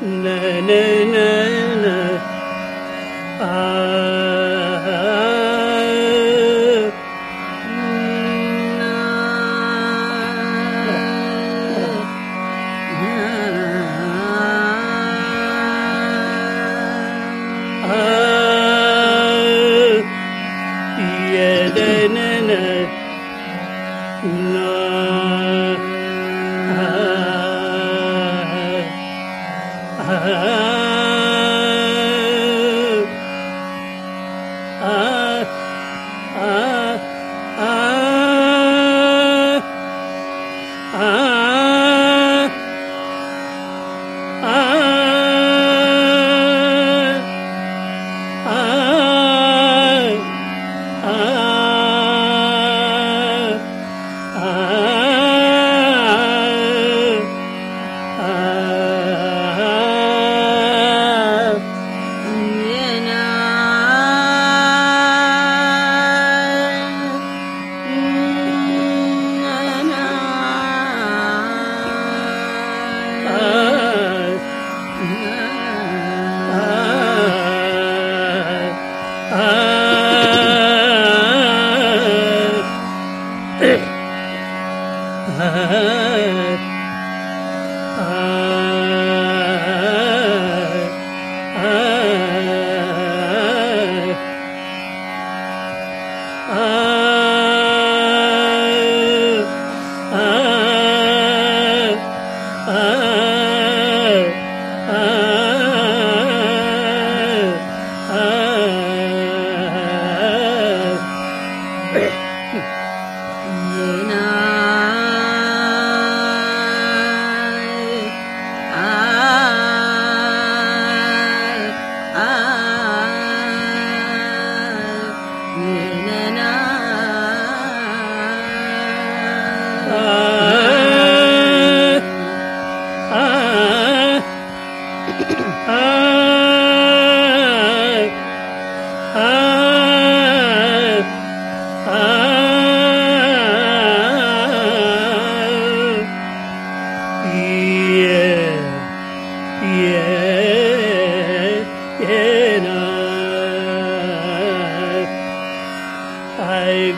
na na na na ah. ah. ah no.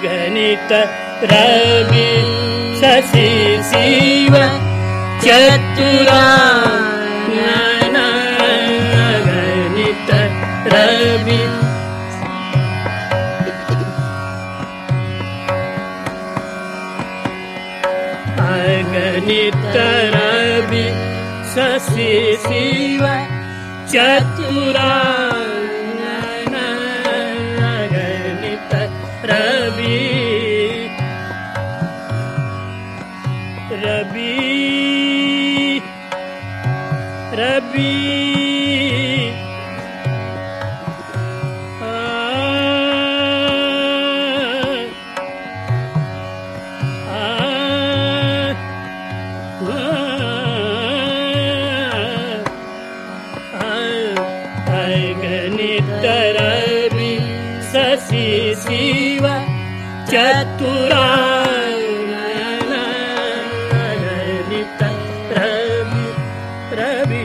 गणित रवि शशि शिव चतुरा गणित रवि शशि शिव चतुरा रवि रविर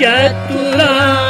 चतुरा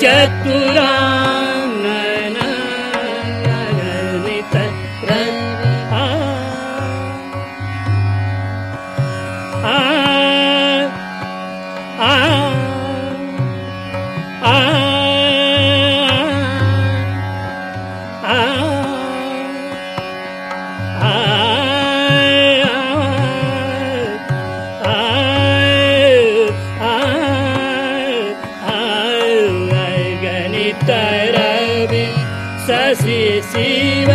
get रवि ससि शिव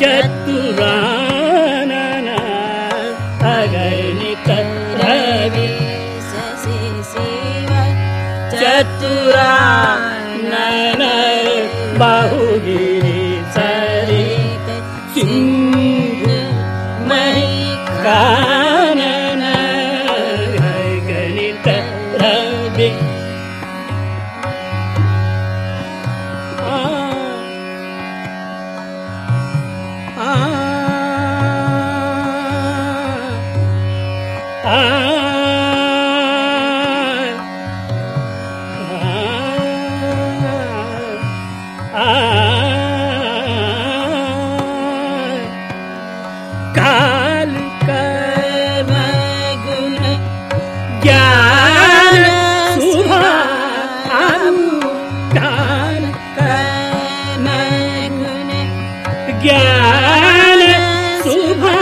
चतुरा अगलितरवि शशि शिव चतुरान बहुगी सरगानगलितरवि काल कर्म गुण ज्ञान सुभा काल कर्म गुण ज्ञान सुभा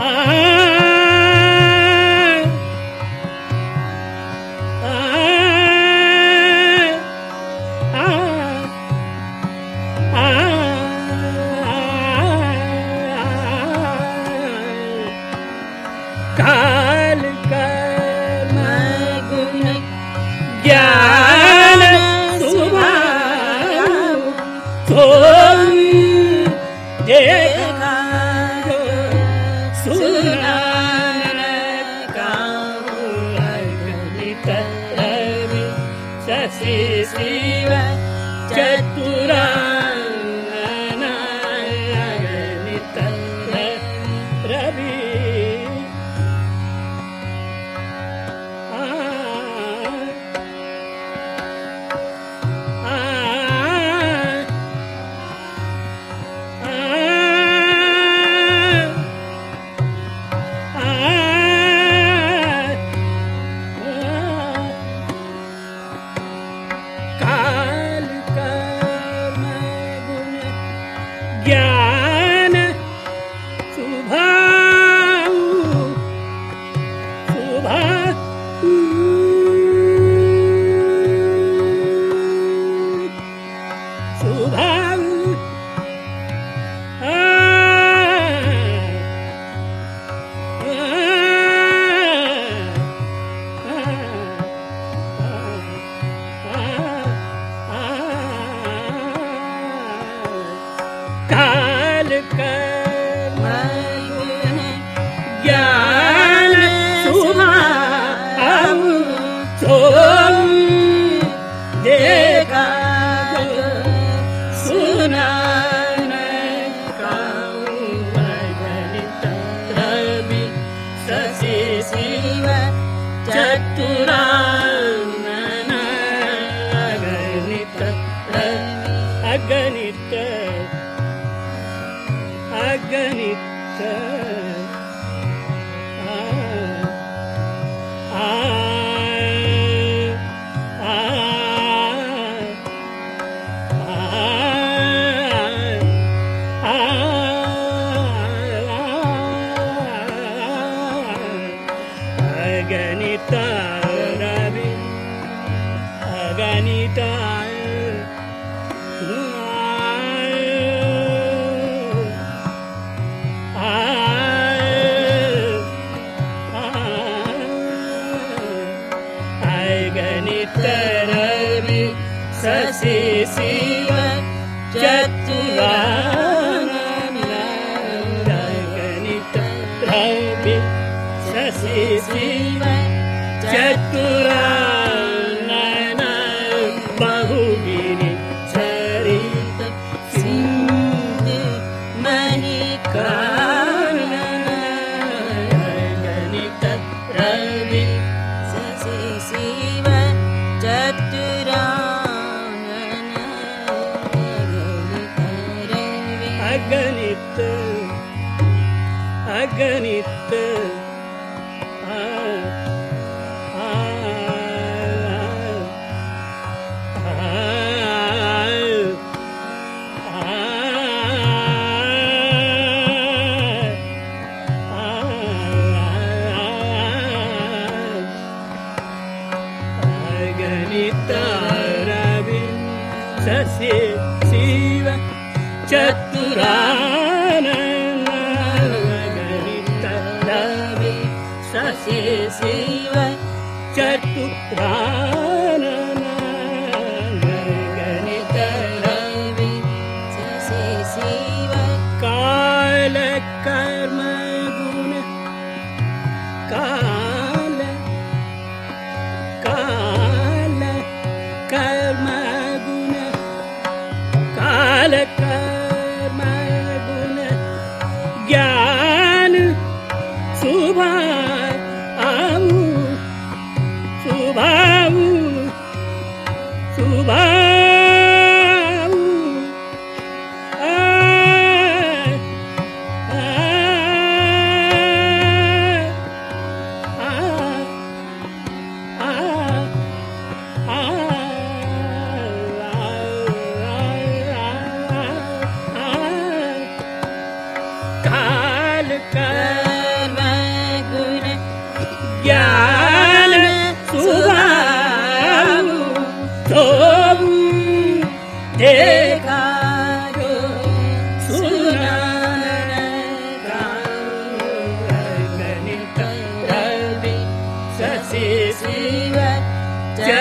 Ah Yeah. சிவ சத்துரா सि शिव चतुरा Cuba.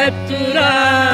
Septura.